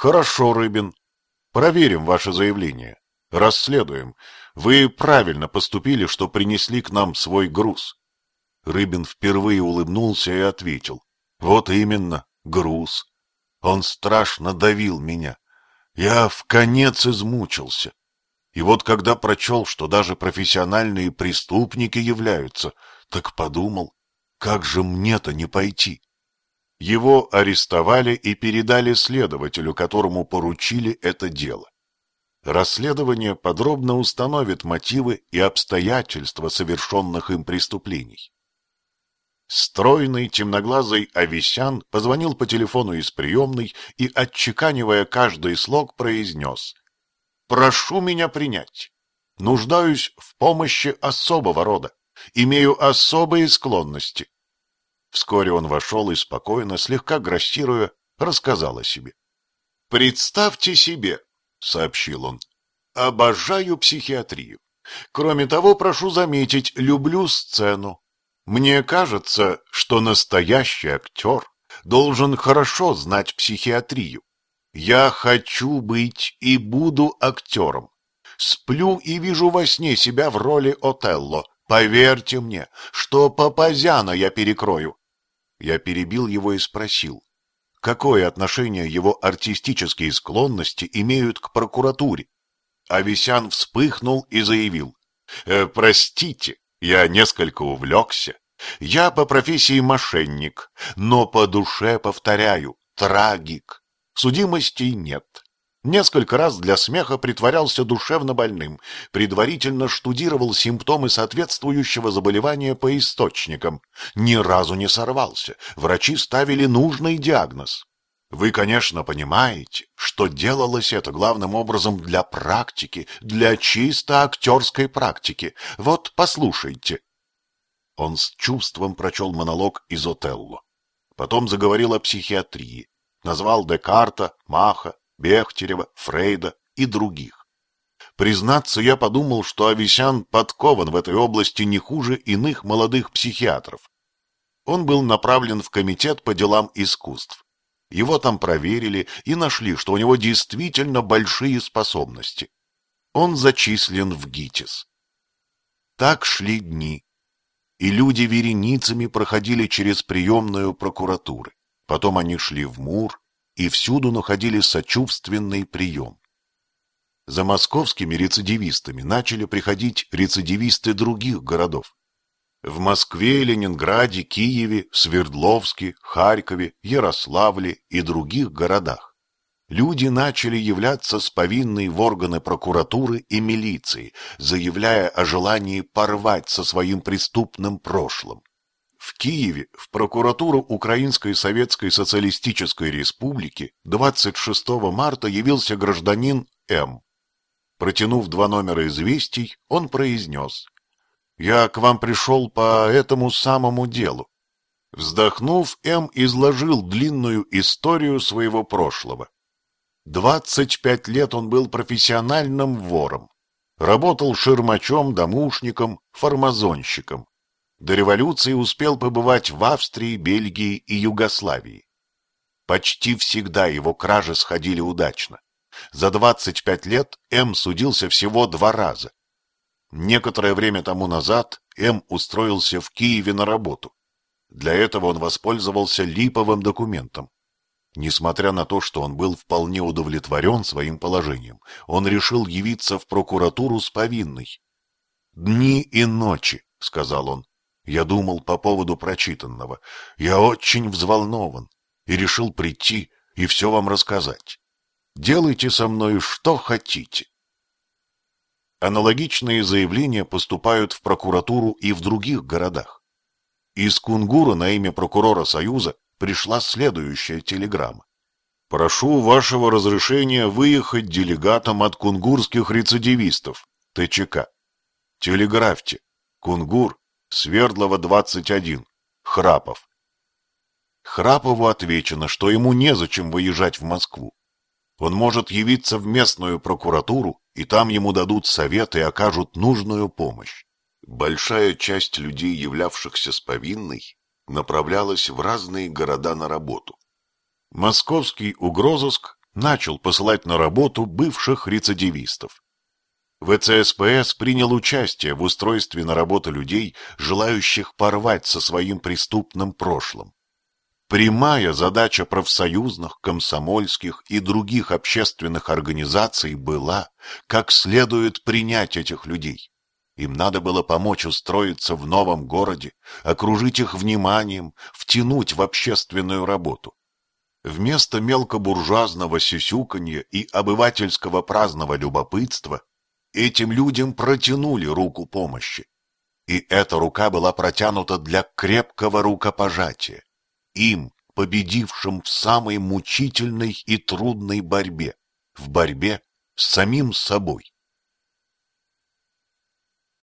Хорошо, Рыбин. Проверим ваше заявление. Расследуем. Вы правильно поступили, что принесли к нам свой груз. Рыбин впервые улыбнулся и ответил. Вот именно, груз. Он страшно давил меня. Я в конец измучился. И вот когда прочел, что даже профессиональные преступники являются, так подумал, как же мне-то не пойти? Его арестовали и передали следователю, которому поручили это дело. Расследование подробно установит мотивы и обстоятельства совершенных им преступлений. Стройный, темноглазый Авесян позвонил по телефону из приемной и, отчеканивая каждый слог, произнес «Прошу меня принять. Нуждаюсь в помощи особого рода. Имею особые склонности». Вскоре он вошел и спокойно, слегка грассируя, рассказал о себе. «Представьте себе, — сообщил он. — Обожаю психиатрию. Кроме того, прошу заметить, люблю сцену. Мне кажется, что настоящий актер должен хорошо знать психиатрию. Я хочу быть и буду актером. Сплю и вижу во сне себя в роли Отелло. Поверьте мне, что Папазяна я перекрою. Я перебил его и спросил, какое отношение его артистические склонности имеют к прокуратуре. Авесян вспыхнул и заявил. «Э, «Простите, я несколько увлекся. Я по профессии мошенник, но по душе, повторяю, трагик. Судимостей нет. Несколько раз для смеха притворялся душевно больным, предварительно штудировал симптомы соответствующего заболевания по источникам. Ни разу не сорвался, врачи ставили нужный диагноз. Вы, конечно, понимаете, что делалось это главным образом для практики, для чисто актерской практики. Вот послушайте. Он с чувством прочел монолог из Отелло. Потом заговорил о психиатрии. Назвал Декарта, Маха, Бехтерева, Фрейда и других. Признаться, я подумал, что Авесян подкован в этой области не хуже иных молодых психиатров. Он был направлен в комитет по делам искусств. Его там проверили и нашли, что у него действительно большие способности. Он зачислен в ГИТИС. Так шли дни, и люди вереницами проходили через приемную прокуратуры. Потом они шли в МУР, и всюду находили сочувственный прием. За московскими рецидивистами начали приходить рецидивисты других городов. В Москве, Ленинграде, Киеве, Свердловске, Харькове, Ярославле и других городах. Люди начали являться с повинной в органы прокуратуры и милиции, заявляя о желании порвать со своим преступным прошлым. В Киеве в прокуратуру Украинской Советской Социалистической Республики 26 марта явился гражданин М. Протянув два номера известий, он произнес «Я к вам пришел по этому самому делу». Вздохнув, М. изложил длинную историю своего прошлого. 25 лет он был профессиональным вором. Работал ширмачом, домушником, фармазонщиком. До революции успел побывать в Австрии, Бельгии и Югославии. Почти всегда его кражи сходили удачно. За 25 лет М судился всего два раза. Некоторое время тому назад М устроился в Киеве на работу. Для этого он воспользовался липовым документом. Несмотря на то, что он был вполне удовлетворен своим положением, он решил явиться в прокуратуру с повинной. «Дни и ночи», — сказал он, я думал по поводу прочитанного. Я очень взволнован и решил прийти и все вам рассказать. Делайте со мной что хотите. Аналогичные заявления поступают в прокуратуру и в других городах. Из Кунгура на имя прокурора Союза пришла следующая телеграмма. Прошу вашего разрешения выехать делегатом от кунгурских рецидивистов, ТЧК. Телеграфьте. Кунгур, Свердлова, 21. Храпов. Храпову отвечено, что ему незачем выезжать в Москву. Он может явиться в местную прокуратуру, и там ему дадут совет и окажут нужную помощь. Большая часть людей, являвшихся с повинной, направлялась в разные города на работу. Московский угрозыск начал посылать на работу бывших рецидивистов. ВЦСПС принял участие в устройстве на работу людей, желающих порвать со своим преступным прошлым. Прямая задача профсоюзных, комсомольских и других общественных организаций была как следует принять этих людей. Им надо было помочь устроиться в новом городе, окружить их вниманием, втянуть в общественную работу. Вместо мелкобуржуазного сюсюканья и обывательского праздного любопытства этим людям протянули руку помощи. И эта рука была протянута для крепкого рукопожатия им, победившим в самой мучительной и трудной борьбе, в борьбе с самим собой.